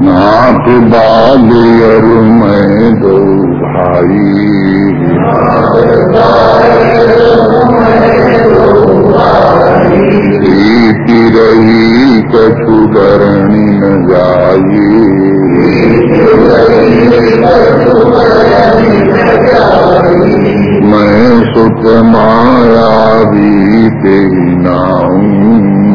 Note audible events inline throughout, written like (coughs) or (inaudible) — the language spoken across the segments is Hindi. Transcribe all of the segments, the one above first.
नाथ बालियर मैं दो भाई प्रीति रही कछु डरणी न जाई मैं सुख माया भी तेरी नाऊं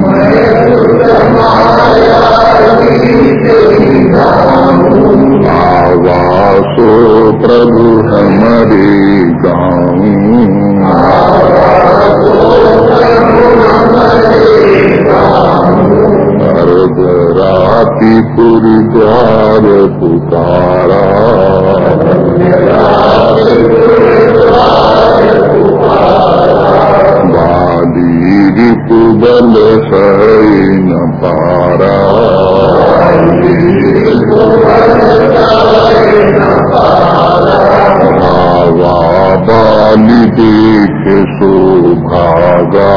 प्रभु हमारे गाँव राति पुरी द्वार पुकारा बाली रिपुबल सही न पारा बाली देख सुभागा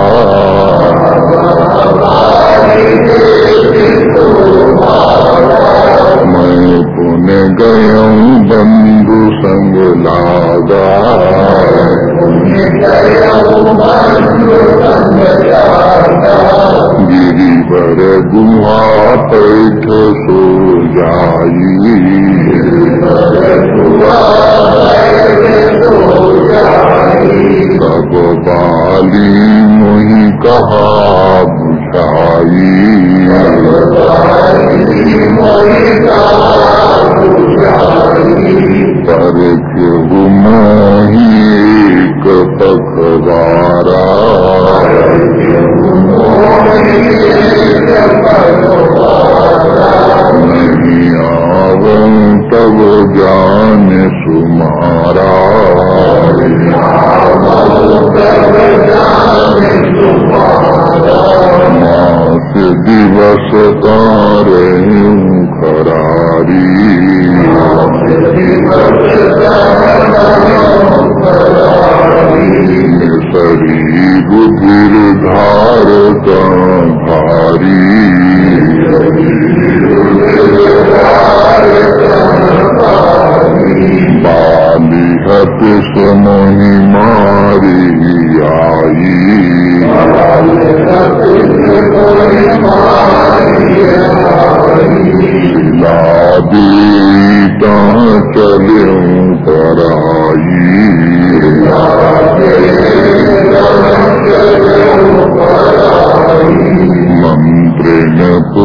मैं पुन गयऊँ बंधु संग लागा। गिरिवर गुहा पैठ सो जाई। पर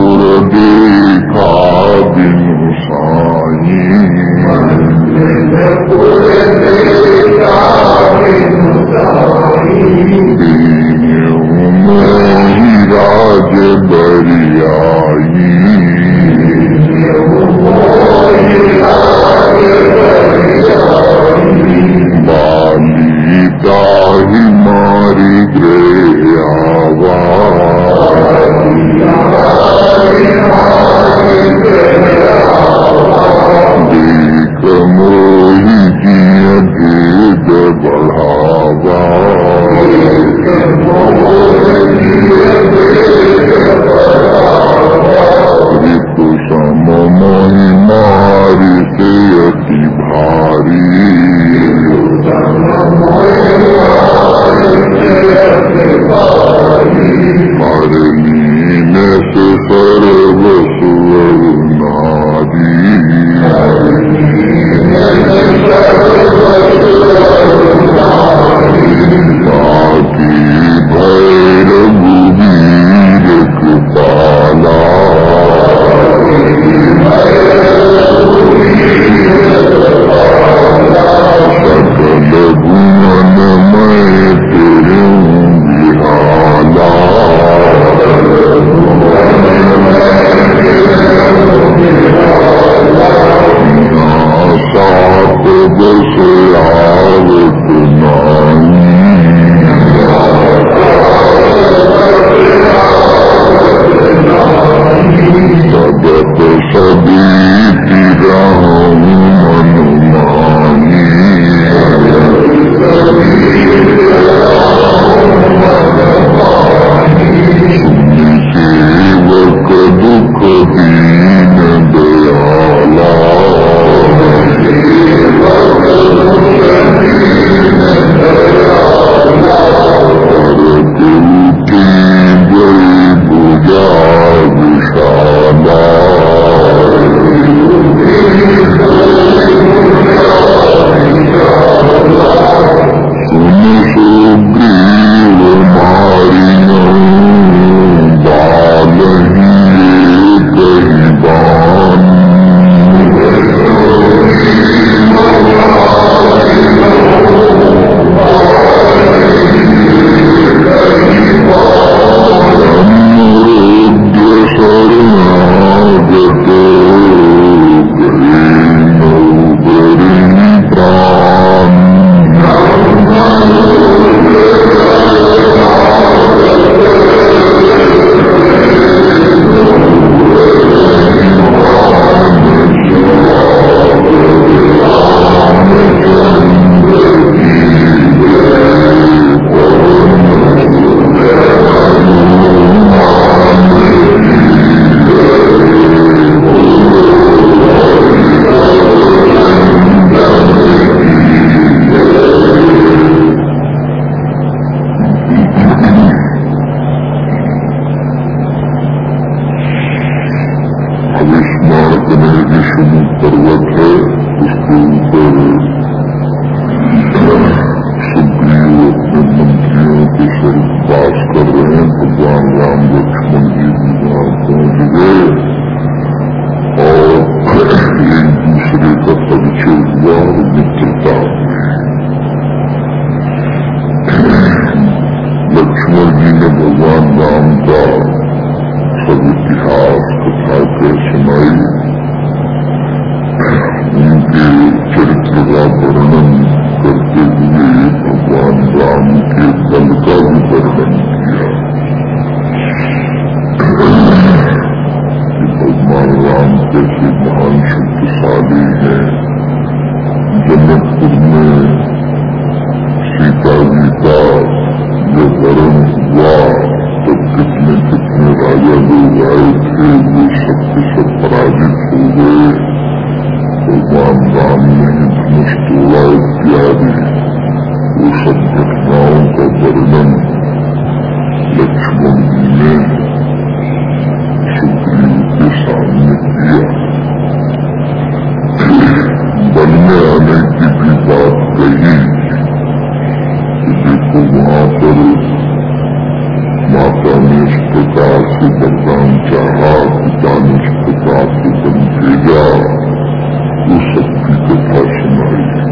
Thank you. सुनाई उनके चरित्र का वर्णन करते हुए भगवान राम के बल का भी वर्णन किया भगवान राम कैसे महान शक्तिशाली हैं जनकपुर में सीता जी का जो वर्ण हुआ राजा लोग आए थे वो सबके सब पराजित हो गए भगवान राम ने धनुष तोड़ा इत्यादि वो सब घटनाओं का वर्णन लक्ष्मण जी ने सुग्रीव के सामने किया वन में आने की भी बात कही देखो वहाँ पर माता ने इस प्रकार से वरदान चाहा पिता ने इस प्रकार से बन भेजा वो सबकी कथा सुनाई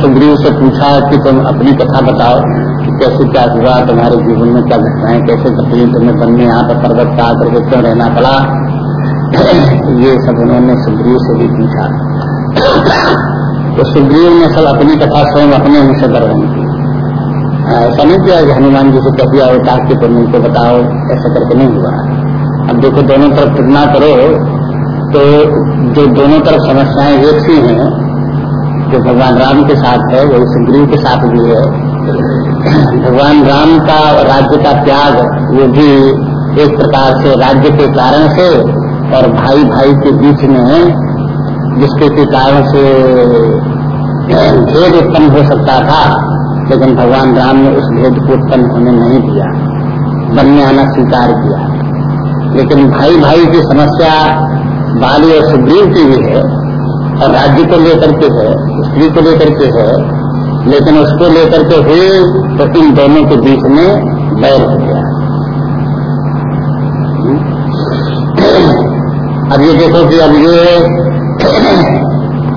सुग्रीव से पूछा कि तुम अपनी कथा बताओ कि कैसे क्या हुआ, तुम्हारे जीवन में क्या घटनाएँ, कैसे घटी तुम्हें बनने, यहाँ पर पर्वत का आकर के क्यों रहना पड़ा? (coughs) ये सब उन्होंने सुग्रीव से भी पूछा। (coughs) तो सुग्रीव ने सब अपनी कथा स्वयं अपने मुँह से वर्णन की। ऐसा नहीं किया हनुमान जी से कह दिया होता कि तुम उनको बताओ, ऐसा करके नहीं हुआ। अब देखो दोनों तरफ़ तुलना करो तो जो दोनों तरफ़ समस्याएँ एक सी हैं जो भगवान राम के साथ है वही सुग्रीव के साथ भी है। भगवान राम का राज्य का त्याग, वो भी एक प्रकार से राज्य के कारण से और भाई भाई के बीच में जिसके के कारण से भेद उत्पन्न हो सकता था, लेकिन भगवान राम ने उस भेद को उत्पन्न होने नहीं दिया। बनने आना स्वीकार किया। लेकिन भाई भाई की समस्या, बाली और सुग्रीव की भी है और राज्य को लेकर के है, स्त्री को लेकर के है, लेकिन उसको लेकर के हुए तो इन दोनों के बीच में बैर हो गया। अब ये देखो कि अब ये,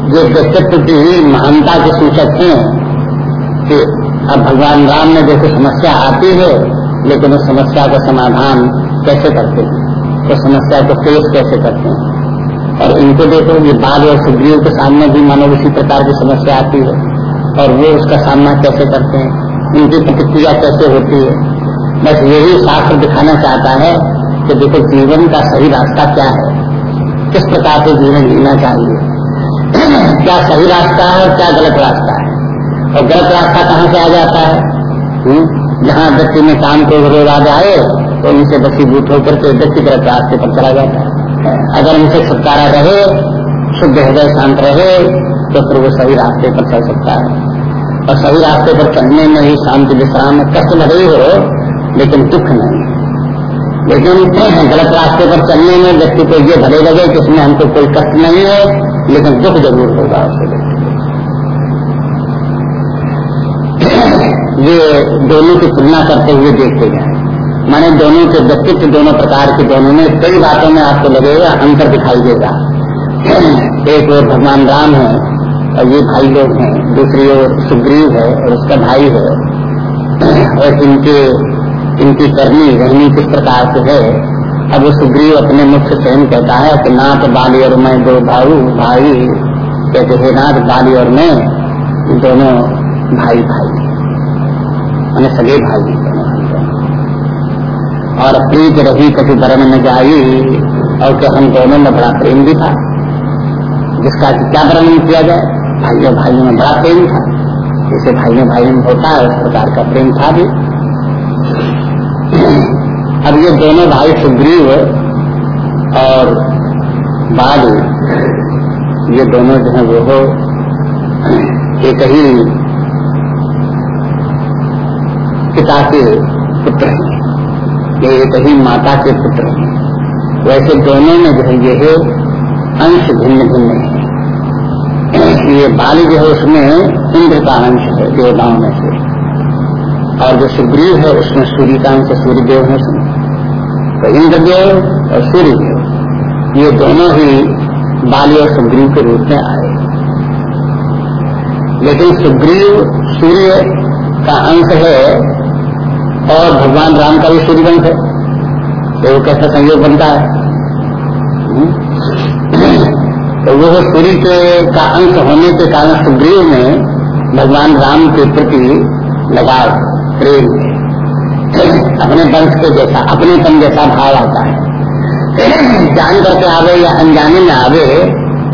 जो व्यक्तित्व की महानता के सूचक हैं, कि अब भगवान राम ने देखो समस्या आती है, लेकिन उस समस्या का समाधान कैसे करते हैं? उस समस्या को फेस कैसे करते हैं? और इनको देखो ये बाघ और सुग्रीव के सामने भी मानो इसी प्रकार की समस्या आती है। और वो उसका सामना कैसे करते हैं? उनकी प्रतिक्रिया कैसे होती है? बस यही शास्त्र दिखाना चाहता है कि देखो जीवन का सही रास्ता क्या है? किस प्रकार से जीवन जीना चाहिए? (clears throat) क्या सही रास्ता है और क्या गलत रास्ता है? और गलत रास्ता कहाँ से आ जाता है? हम्म? जहाँ व्यक्ति में काम को विरोध आ जाए तो उनसे बसीभूत होकर के व्यक्ति गलत रास्ते पर चला जाता है। अगर उनसे छुटकारा रहे, शुद्ध हृदय शांत रहे तो फिर वो सही रास्ते पर चल सकता है। और सही रास्ते पर चलने में ही शांति विश्राम कष्ट लगे हो, लेकिन दुख नहीं। लेकिन गलत रास्ते पर चलने में व्यक्ति को ये भले लगे कि इसमें हमको कोई कष्ट नहीं है, लेकिन दुख ज़रूर होगा उससे (clears throat) ये दोनों की तुलना करते हुए देखते जाए। माने दोनों के व्यक्तित्व, दोनों प्रकार के दोनों में कई बातों में आपको लगेगा, अंतर दिखाई देगा। एक और भगवान राम है, और ये भाई लोग हैं, दूसरी ओर सुग्रीव है, और उसका भाई है। और इनके, इनकी करनी, रहनी किस प्रकार से है, अब वो सुग्रीव अपने मुख्य स्वयं कहता है कि नाथ, बाली और मैं दो भाऊ, भाई, कहते हैं नाथ, बाली और मैं दोनों भाई भाई मैंने सगे भाई और प्रीत रही कभी बरन में जाई, और क्या हम दोनों में बड़ा प्रेम भी था। जिसका क्या वर्णन किया जाए? भाइयों भाइयों में बड़ा प्रेम था। जैसे भाइयों भाइयों में होता है, उस प्रकार का प्रेम था भी। अब ये दोनों भाई सुग्रीव और बाल, ये दोनों जो है वो हो, एक ही पिता के पुत्र हैं। ये एक ही माता के पुत्र हैं। वैसे दोनों में जो है ये अंश भिन्न भिन्न है। ये बाल जो है उसमें इंद्र का अंश है, देवताओं में से। और जो सुग्रीव है, उसमें सूर्य का अंश सूर्यदेव है उसमें। तो इंद्रदेव और सूर्यदेव, ये दोनों ही बाली और सुग्रीव के रूप में आए लेकिन सुग्रीव, सूर्य का अंश है और भगवान राम का भी सूर्यवंश है। तो वो कैसा संयोग बनता है? तो वो सूर्य के का अंश होने के कारण सुग्रीव में भगवान राम के प्रति लगाव, प्रेम, अपने वंश के जैसा, अपने तन जैसा भाव आता है। जान करके आवे या अनजाने में आवे,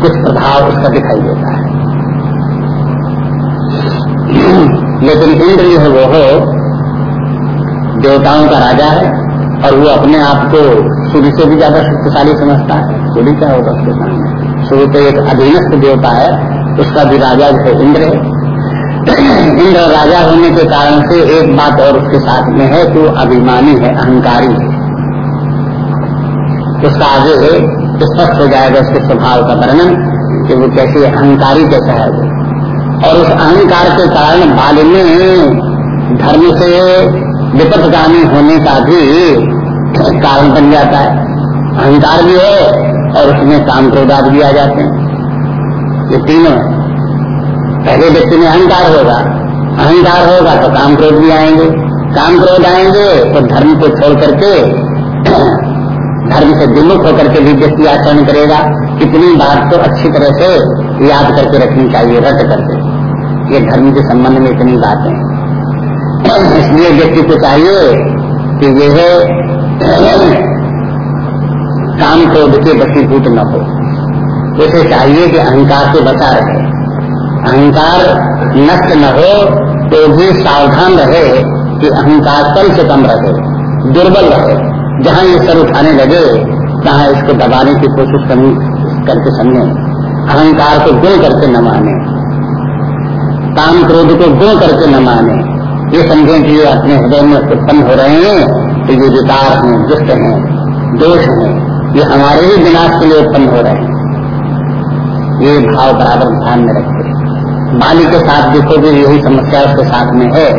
कुछ प्रभाव उसका दिखाई देता है। लेकिन इंद्र जो है वो हो देवताओं का राजा है और वो अपने आप को सूर्य से भी ज़्यादा शक्तिशाली समझता है। सूर्य क्या होगा उसके सामने? सूर्य तो एक अधीनस्थ देवता है, उसका भी राजा जो है इंद्र है। इंद्र राजा होने के कारण से एक बात और उसके साथ में है कि वो अभिमानी है, अहंकारी है। उसका आगे स्पष्ट हो जाएगा उसके स्वभाव का वर्णन कि वो कैसे अहंकारी कैसा है। और उस अहंकार के कारण बाल में धर्म से विपदगामी होने का भी कारण बन जाता है। अहंकार भी है और उसमें काम क्रोधाद भी आ जाते हैं। ये तीनों। पहले व्यक्ति में अहंकार होगा। अहंकार होगा तो काम क्रोध भी आएँगे। काम क्रोध आएँगे तो धर्म को छोड़ करके (clears throat) धर्म से विमुख होकर के भी व्यक्ति आचरण करेगा। कितनी बात को अच्छी तरह से याद करके रखनी चाहिए रट करके। ये धर्म के संबंध में इतनी बातें इसलिए व्यक्ति को चाहिए कि यह काम क्रोध के बसीभूत न हो। उसे चाहिए कि अहंकार से बचा रहे। अहंकार नष्ट न हो तो भी सावधान रहे कि अहंकार कम से कम रहे, दुर्बल रहे। जहाँ ये सर उठाने लगे, तहाँ इसको दबाने की कोशिश करके समझे। अहंकार को गुण करके न माने। काम क्रोध को गुण करके न माने। ये समझें कि ये अपने हृदय में उत्पन्न हो रहे हैं तो ये विकार हैं, दुष्ट हैं, दोष हैं, ये हमारे ही विनाश के लिए उत्पन्न हो रहे हैं। ये भाव बराबर ध्यान में रखें। बाली के साथ देखो जो यही समस्या उसके साथ में है।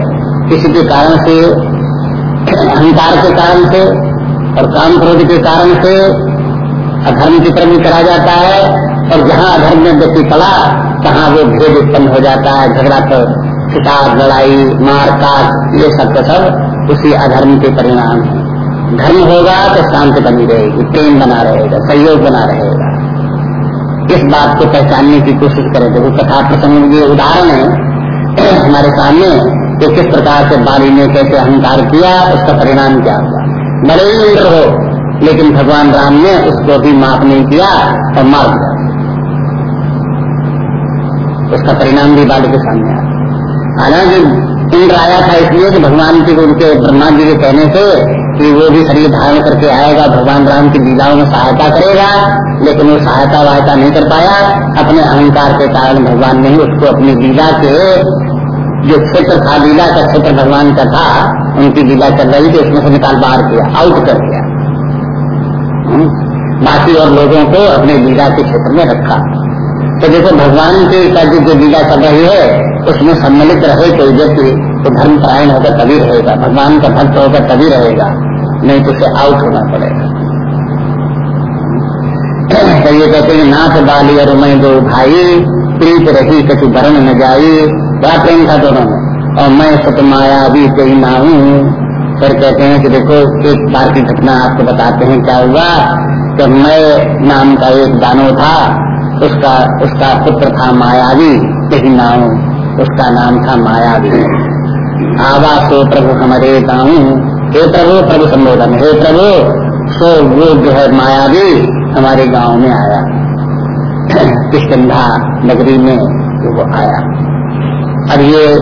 किसी के कारण से, अहंकार के कारण से और काम क्रोध के कारण से अधर्म की तरफ़ भी करा जाता है और जहाँ अधर्म में व्यक्ति पड़ा, तहाँ वो भेद उत्पन्न हो जाता है, झगड़ा तो किताब, लड़ाई, मार काट, ये सब का सब उसी अधर्म के परिणाम है। धर्म होगा तो शांति बनी रहेगी, प्रेम बना रहेगा, सहयोग बना रहेगा। इस बात को पहचानने की कोशिश करें। देखो, कथा प्रसंग ये उदाहरण है। (clears throat) हमारे सामने कि किस प्रकार से बाली ने कैसे अहंकार किया, उसका परिणाम क्या हुआ? बड़े ही इंद्र हो, लेकिन भगवान राम ने उसको भी माफ़ नहीं किया और मार दिया। उसका परिणाम भी बाली के सामने आया हालाँकि इंद्र आया था इसलिए कि भगवान की उनके ब्रह्मा जी के कहने से कि वो भी शरीर धारण करके आएगा, भगवान राम की लीलाओं में सहायता करेगा, लेकिन वो सहायता वायता नहीं कर पाया। अपने अहंकार के कारण भगवान ने उसको अपनी लीला के जो क्षेत्र था, लीला का क्षेत्र भगवान का था, उनकी लीला चल रही थी, उसमें से निकाल बाहर किया आउट कर दिया। हम्म? बाकी और लोगों को अपने लीला के क्षेत्र में रखा। तो देखो, भगवान के का जो लीला चल रही है उसमें सम्मिलित रहे कोई व्यक्ति तो धर्म परायण होकर तभी रहेगा, भगवान का भक्त होकर तभी रहेगा, नहीं तो उसे आउट होना पड़ेगा। तो ये कहते हैं, नाथ बाली और मैं दो भाई, प्रीत रही कछु भरण न जाई। बड़ा प्रेम था दोनों में। और मैं सत माया भी कोई ना हूँ। फिर कहते हैं कि देखो, एक बार की घटना आपको बताते हैं, क्या हुआ? कि मैं नाम का एक दानो था, उसका उसका पुत्र था मायावी, कहीं नाम उसका नाम था मायावी आवा सो प्रभु हमारे गाँव हे प्रभु प्रभु संबोधन हे प्रभु, सो वो जो है मायावी हमारे गाँव में आया। (clears throat) किशकंधा नगरी में वो आया। अब ये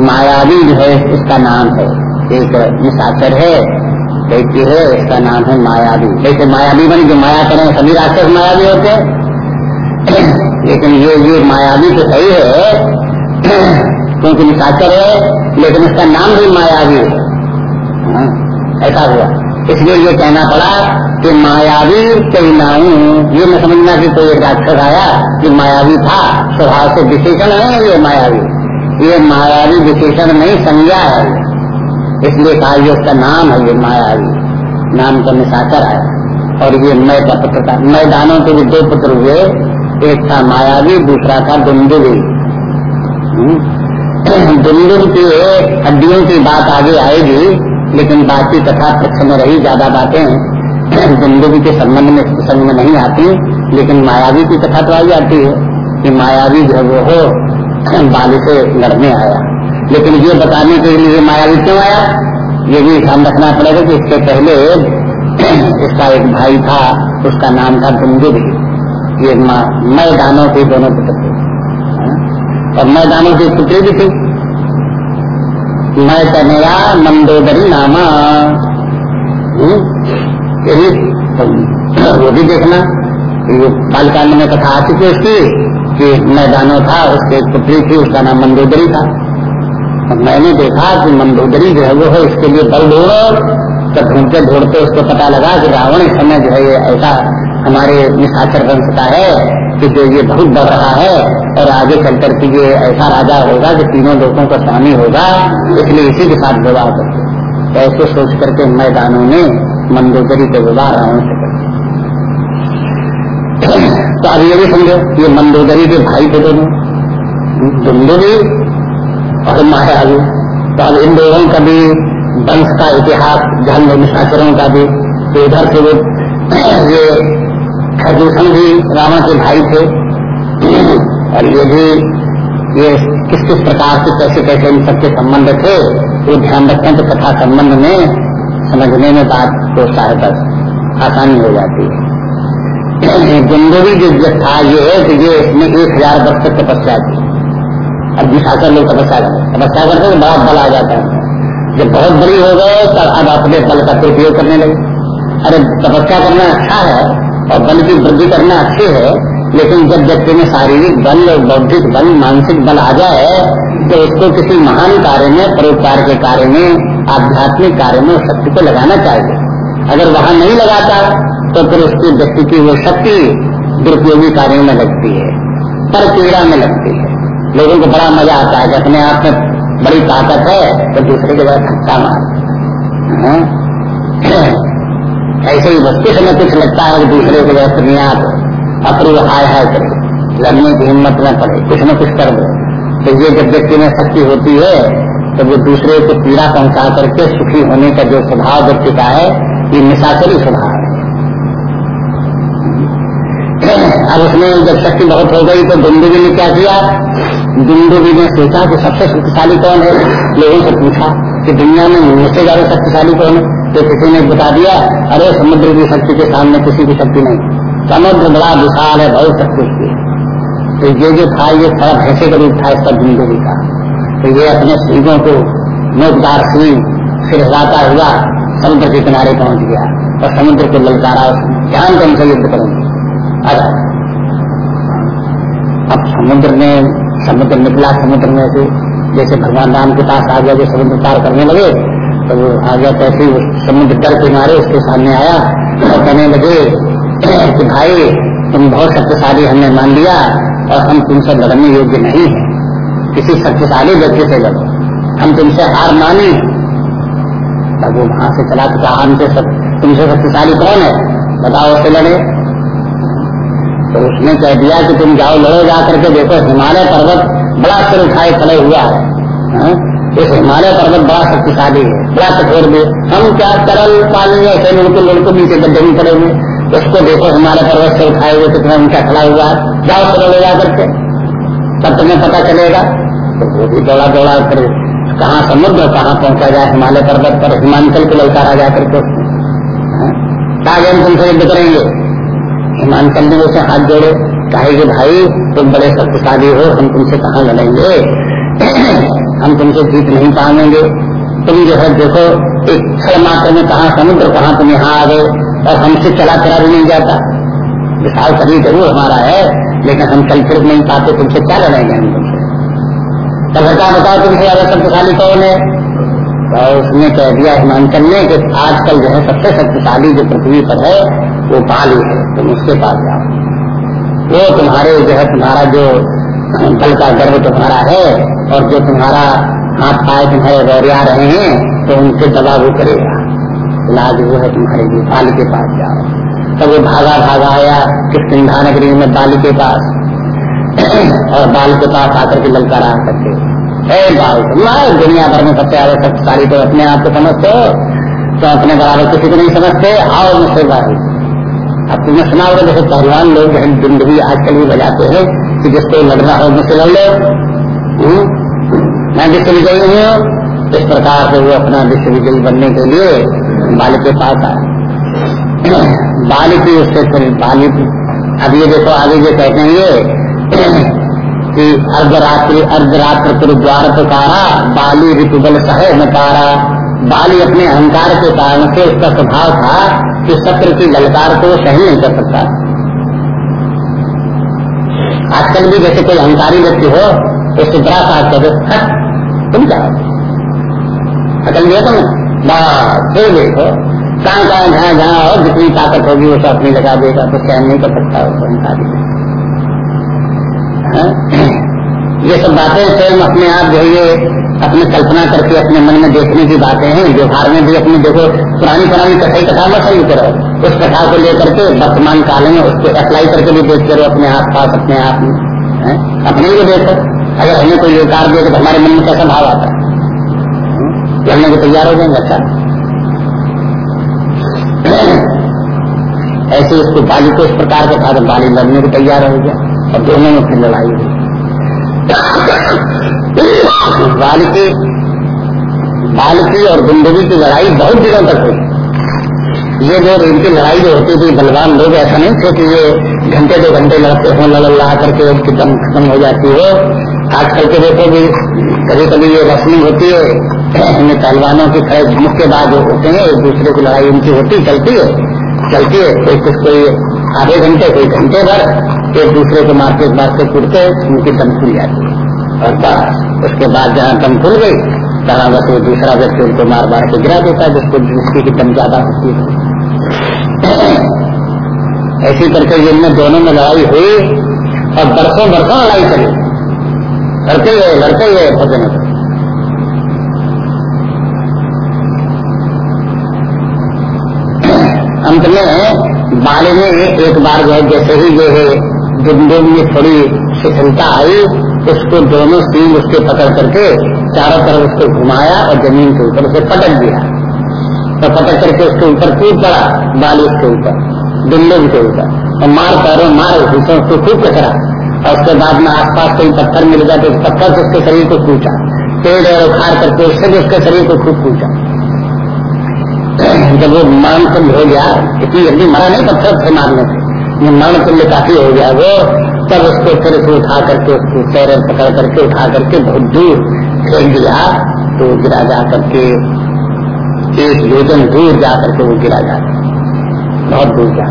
मायावी जो है इसका नाम है। एक निशाचर है, दैत्य है इसका नाम है मायावी जैसे मायावी बनी, जो माया करें, सभी राक्षस मायावी होते हैं। (clears throat) लेकिन ये ये मायावी तो सही है (clears throat) क्योंकि निशाचर है लेकिन उसका नाम भी मायावी है। हाँ, ऐसा हुआ। इसलिए ये कहना पड़ा कि मायावी कई नाऊ ये न समझना कि कोई राक्षस आया कि मायावी था स्वभाव से विशेषण है ये मायावी ये मायावी विशेषण नहीं संज्ञा है। इसलिए कहा ये उसका नाम है ये मायावी नाम का निशाकर है। और ये मैं का पुत्र था मैदानों के भी दो पुत्र हुए। एक था मायावी दूसरा था दुंदुली हम्म। दुंदुल की हड्डियों की बात आगे आएगी, लेकिन बाकी कथा पक्ष में रही ज़्यादा बातें ज़िंदगी के संबंध में प्रसंग में नहीं आती, लेकिन मायावी की कथा तो आई जाती है कि मायावी जो वो हो, बाली से लड़ने आया लेकिन ये बताने के लिए मायावी क्यों आया ये भी ध्यान रखना पड़ेगा कि इससे पहले इसका एक भाई था, उसका नाम था भी ये मैदानों के दोनों पुत्र थे? और मैं मैदानों की पुत्री भी थी। मैं तनया मंदोदरी नामा। हम्म? यही वो भी देखना। बालकांड में कथा आ चुकी उसकी, कि मैदानों था, उसके पुत्री थी, उसका नाम मंदोदरी था। और मैंने देखा कि मंदोदरी जो है वो है, इसके लिए बल ढूंढो। तो ढूंढते ढूंढते उसको पता लगा कि रावण इस समय जो है ये ऐसा हमारे निशाचर वंश का है कि जो ये बहुत बढ़ रहा है और आगे चल करके ये ऐसा राजा होगा कि तीनों लोगों का स्वामी होगा, इसलिए इसी के साथ विवाह करते ऐसे सोच करके मैदानों ने मंदोदरी के विवाह रावण से (clears throat) तो अब ये भी समझो, ये मंदोदरी के भाई थे दोनों। भी और महाराजू तो अब इन दोनों का भी वंश का इतिहास, जन्म, निशाचरों का भी। तो इधर से वो (clears throat) ये खरदूषण भी रावण के भाई थे। और ये भी, ये किस किस प्रकार से कैसे कैसे इन सबके संबंध थे, वो ध्यान रखें तो कथा संबंध में समझने में बात को सहायता आसानी हो जाती है। (clears throat) गुंदोरी जो था, ये है कि ये इसमें एक हज़ार वर्ष तक तपस्या की। अब दिशाकर लोग तपस्या करते तपस्या करते तो बहुत बल आ जाता है। जब बहुत बड़ी हो गए, तब अब अपने बल का दुरुपयोग करने लगे। अरे तपस्या करना अच्छा है और बल की वृद्धि करना अच्छी है, लेकिन जब व्यक्ति में शारीरिक बल बौद्धिक बल, मानसिक बल आ जाए तो उसको किसी महान कार्य में, परोपकार के कार्य में, आध्यात्मिक कार्य में शक्ति को लगाना चाहिए। अगर वहाँ नहीं लगाता तो फिर उसकी व्यक्ति की वो शक्ति दुरुपयोगी कार्यों में लगती है पर पीड़ा में लगती है। लोगों को बड़ा मज़ा आता है अपने आप में बड़ी ताकत है तो दूसरे के बाद धक्का मार। हाँ? ऐसे ही कुछ न कुछ लगता है दूसरे को जैसे दुनिया अप्रूव हाय हाय करे। लड़ने की हिम्मत न पड़े कुछ न कुछ कर दो। तो ये जब व्यक्ति में शक्ति होती है तो वो दूसरे को पीड़ा पहुँचा करके सुखी होने का जो स्वभाव व्यक्ति का है, ये निशाचरी स्वभाव है। अब उसमें जब शक्ति बहुत हो गई तो दुंदुबी ने क्या किया? दुंदुबी ने सोचा कि सबसे शक्तिशाली कौन है? लोगों से पूछा कि दुनिया में मुझसे ज़्यादा शक्तिशाली कौन है? तो किसी ने बता दिया, अरे समुद्र की शक्ति के सामने किसी की शक्ति नहीं। समुद्र बड़ा विशाल है, बहुत शक्ति उसकी तो ये जो था, ये थोड़ा भैंसे का रूप था, इसका दुंदुबी का तो ये अपने सिंहों को नोकदार सिंह फिर हिलाता हुआ समुद्र के किनारे पहुँच गया। और समुद्र को ललकारा ध्यान से युद्ध करेंगे। अगर अब समुद्र में, समुद्र निकला, समुद्र में से जैसे भगवान राम के पास आ गया, जो समुद्र पार करने लगे तो वो आ गया कैसे समुद्र डर के मारे उसके सामने आया और कहने लगे, (clears throat) कि भाई, तुम बहुत शक्तिशाली हमने मान लिया और हम तुमसे लड़ने योग्य नहीं है। किसी शक्तिशाली व्यक्ति से लड़ो। हम तुमसे हार माने। तब वो वहाँ से चला तो कहा, हमसे तुमसे शक्तिशाली कौन है? बताओ उससे लड़े। तो उसने कह दिया कि तुम जाओ, लड़ो जा करके देखो, हिमालय पर्वत बड़ा सिर उठाए खड़े हुआ है? इस हिमालय पर्वत बड़ा शक्तिशाली है। बड़ा कठोर भी हम क्या तरल पानी ऐसे लड़को लड़को नीचे गड्ढे में पड़े हुए उसको देखो हिमालय पर्वत से उठाए हुए कितना उनका खड़ा हुआ जाओ, चलो ले जा करके तब तुम्हें पता चलेगा। तो वो भी दौड़ा दौड़ा कर कहाँ समुद्र कहाँ पहुँचा जाए हिमालय पर्वत पर हिमांचल को ललकारा जा करके कहा हम तुमसे युद्ध करेंगे। हिमांचल ने उसे हाथ जोड़े। कहे कि भाई, तुम बड़े शक्तिशाली हो, हम तुमसे कहाँ लड़ेंगे? हम तुमसे जीत नहीं पाएँगे। तुम जो है देखो, एक क्षण मात्र में कहा समुद्र कहाँ तुम यहाँ आ गए और हमसे चला चला भी नहीं जाता। विशाल शरीर ज़रूर हमारा है, लेकिन हम चल फिर नहीं पाते, तुमसे क्या लड़ेंगे हम तुमसे? तब बता बताओ तुमसे ज़्यादा शक्तिशाली कौन है तो उसने कह दिया, हिमांचल ने कि आजकल जो है सबसे शक्तिशाली जो पृथ्वी पर है, वो बालू है। तुम उसके पास जाओ। वो तुम्हारे जो है, तुम्हारा जो बल का गर्व तुम्हारा है और जो तुम्हारा हाथ पाए तुम्हारे गौरिया रहे हैं तो उनसे दबा वो करेगा इलाज वो है तुम्हारे लिए, बाल के पास जाओ। तब वो भागा भागा आया किस सिंधा नगरी में बाल के पास। और बाल के पास आकर के ललकारा करके बाल तुम दुनिया भर में सबसे ज़्यादा शक्तिशाली तो अपने आप को समझते हो। तो अपने बराबर किसी को नहीं समझते। आओ मुझसे बारी। अब तुम्हें सुना होगा जैसे पहलवान लोग हैं ज़िंदगी आजकल भी बजाते हैं। कि जिसको लड़ना हो मुझसे लड़ लो। हम्म? मैं विश्व विजयी हूँ इस प्रकार से वो अपना विश्व विजयी बनने के लिए बाल के पास आए। (clears throat) बाल की उससे फिर बाल अब ये देखो, आगे जो कहते हैं ये, (clears throat) कि अर्धरात्रि, अर्धरात्र गुरुद्वार पुकारा, बाली ऋतुबल सहे नकारा। बाली अपने अहंकार के कारण से उसका स्वभाव था कि सत्र की ललकार को सही नहीं कर सकता। आजकल भी जैसे कोई अहंकारी व्यक्ति हो तो सिद्धरा साहब कहते तुम क्या अकल दिया तुम फिर देखो कहाँ कहाँ जहाँ जहाँ, और जितनी ताकत होगी, वो सब अपनी लगा देगा तो सहन नहीं कर सकता उसको अहंकारी हाँ? (clears throat) ये सब बातें स्वयं अपने आप जो ये अपनी कल्पना करके, अपने मन में देखने की बातें हैं, व्यवहार में भी अपनी, देखो पुरानी पुरानी कथाई कथा मत सही करो उस कथा को लेकर के वर्तमान काल में उसको अप्लाई करके भी देखते रहो अपने आस पास अपने आप में अपने ही देखो। अगर हमें कोई योगकार दे तो हमारे मन में कैसा भाव आता है? लड़ने को तैयार हो जाएँगे अच्छा। ऐसे उसको बाली को इस प्रकार का था बाली लड़ने को तैयार हो गया और दोनों में फिर लड़ाई हुई बालकी बालकी और गुंडवी की लड़ाई बहुत दिनों तक हुई। ये लोग इनकी लड़ाई जो होती थी, बलवान लोग ऐसा नहीं थे कि ये घंटे दो घंटे लड़ते हो लड़ करके उनकी दम खत्म हो जाती हो। आजकल के देखो भी कभी कभी ये रस्मी होती है इन पहलवानों की मुक्केबाज जो होते हैं, एक दूसरे की लड़ाई उनकी होती, चलती है चलती है। कोई कुछ कोई आधे घंटे, कोई घंटे भर एक दूसरे को मारते मारते कुड़ते उनकी दम खुल जाती है। और उसके बाद जहाँ दम खुल गई तहाँ बस वो दूसरा व्यक्ति उनको मार मार के गिरा देता है, जिसको जिसकी की दम ज़्यादा होती है। ऐसी करके जिनमें दोनों में लड़ाई हुई, और बरसों बरसों लड़ाई करी लड़ते हुए लड़ते हुए भजन अंत में बाले में एक बार जो जैसे ही जो है दिन में थोड़ी शिथिलता आई, उसको दोनों सींग उसके पकड़ करके चारों तरफ़ उसको घुमाया और ज़मीन के ऊपर उसे पटक दिया। तो पटक करके उसके ऊपर कूद पड़ा बालिश के ऊपर बिल्डिंग के ऊपर, और मार, पैरों मार उसको खूब कचरा। और उसके बाद में आसपास कोई पत्थर मिल गया तो उस पत्थर से उसके शरीर को पूछा पेड़ और उखाड़ करके उससे भी उसके शरीर को खूब पूछा जब वो मरण कुंड हो गया, इतनी जल्दी मरा नहीं, पत्थर से मारने से। मरण कुंड काफ़ी हो गया। वो तब उसको फिर से उठा करके उसको पैर पकड़ करके उठा करके बहुत दूर फेंक दिया तो गिरा जा करके एक योजन दूर जा करके वो गिरा जा बहुत दूर जा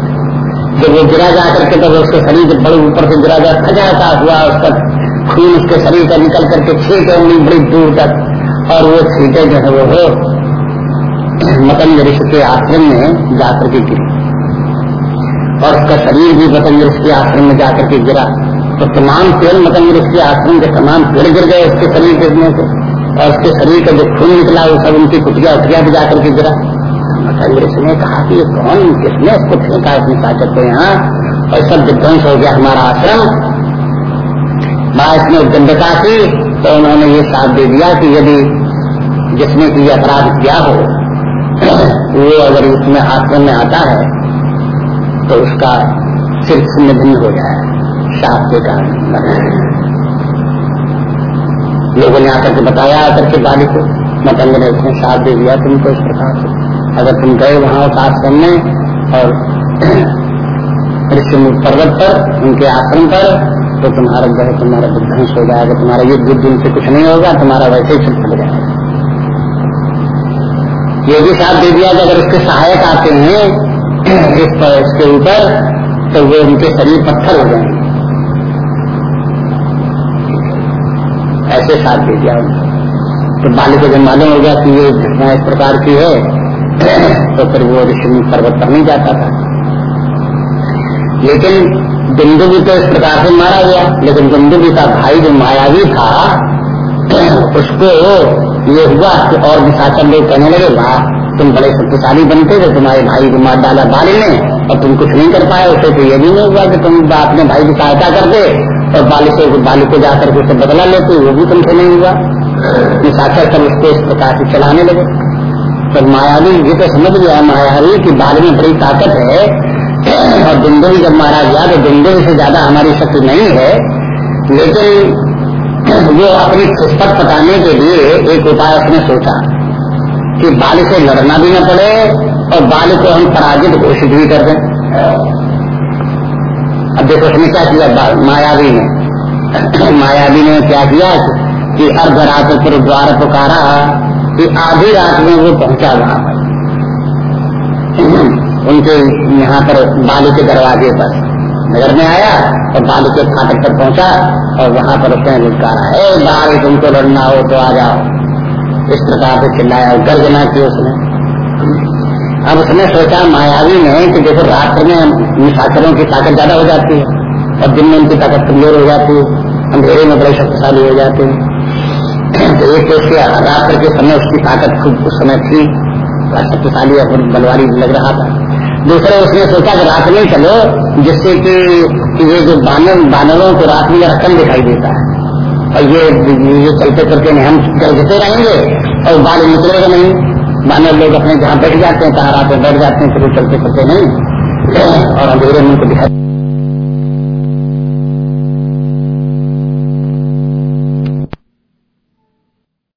जब वो गिरा जा करके तब उसके शरीर बड़े ऊपर से गिरा जा खजाता हुआ उसका खून उसके शरीर का निकल करके छीटे उंगली बड़ी दूर तक, और वो छीटे जो है वो मतंग ऋषि के आश्रम में जाकर के गिरी। और उसका शरीर भी मतंग ऋषि के आश्रम में जाकर के गिरा। तो तमाम पेड़ मतंग ऋषि के आश्रम के तमाम पेड़ गिर गए, उसके शरीर गिरने से, और उसके शरीर का जो खून निकला, वो सब उनकी कुटिया उठिया भी जाकर के गिरा। ऋषि ने कहा कि ये कौन, किसने उसको फेंका इतनी ताकत को यहाँ? और सब विध्वंस हो गया हमारा आश्रम। बात में गंडता की तो उन्होंने ये साथ दे दिया कि यदि जिसने की अपराध किया हो, वो अगर उसमें आश्रम में आता है तो उसका सिर भिन्न हो जाए। साफ़ के कारण लोगों ने आकर के बताया आकर के बाली को मतंग ने उसने साथ दे दिया तुमको इस प्रकार से। अगर तुम गए वहाँ उस में और ऋषि पर्वत पर, उनके आश्रम पर तो तुम्हारा जो है तुम्हारा विध्वंस हो जाएगा, तुम्हारा युद्ध युद्ध उनसे कुछ नहीं होगा, तुम्हारा वैसे ही छुट जाएगा। ये भी साथ दे दिया अगर उसके सहायक आते हैं, इस पर, इसके ऊपर तो वो उनके शरीर पत्थर हो जाएँगे। ऐसे साथ दे दिया तो बाली को जब मालूम हो गया कि ये घटना इस प्रकार की है (clears throat) तो फिर वो ऋषि पर्वत पर नहीं जाता था। लेकिन बिंदु भी तो इस प्रकार से मारा गया, लेकिन बिंदु भी का भाई जो मायावी था, (clears throat) उसको ये हुआ कि और निशाचर लोग कहने लगे, वाह, तुम बड़े शक्तिशाली बनते थे, तुम्हारे भाई को मार डाला बाली ने और तुम कुछ नहीं कर पाए उसे तो ये भी नहीं हुआ कि तुम अपने भाई की सहायता करते। और बाली से बाली को जाकर के उसे बदला लेते, वो भी तुमसे नहीं हुआ। निशाचर उसको इस प्रकार से चलाने लगे। तो मायावी ये तो समझ गया, मायावी की बाली में बड़ी ताकत है। और बिंदु जब मारा गया तो बिंदु से ज़्यादा हमारी शक्ति नहीं है। लेकिन वो अपनी पुस्तक पटाने के लिए एक उपाय उसने सोचा कि बाल से लड़ना भी न पड़े और बाल को हम पराजित घोषित भी कर दें। अब देखो उसने क्या किया मायावी ने। (coughs) मायावी ने क्या किया कि अर्ध रात पर द्वार पुकारा कि आधी रात में वो पहुँचा वहाँ पर। (coughs) उनके यहाँ पर बालू के दरवाजे पर। नगर में आया और बालू के फाटक पर पहुँचा और वहाँ पर उसने लुटकारा। है बाल, तुमको लड़ना हो तो आ जाओ। इस प्रकार से चिल्लाया गर्जना की उसने। अब उसने सोचा, मायावी ने कि देखो रात्र में निशाचरों की ताकत ज़्यादा हो जाती है, और दिन में उनकी ताकत कमज़ोर हो जाती है, अंधेरे में बड़े शक्तिशाली हो जाते हैं। तो एक तो उसके रात्र के समय उसकी ताकत खूब, उस समय थी शक्तिशाली और बलवारी लग रहा था। दूसरे, उसने सोचा कि रात में चलो, जिससे कि ये जो बानव बानवों को रात में रकम दिखाई देता है। और ये ये चलते चलते हम गरजते रहेंगे, और बाल निकलेगा नहीं। मानव लोग अपने जहाँ बैठ जाते हैं रात में बैठ जाते हैं, फिर चलते चलते नहीं। और अंधेरे में दिखाई